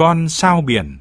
Con sao biển.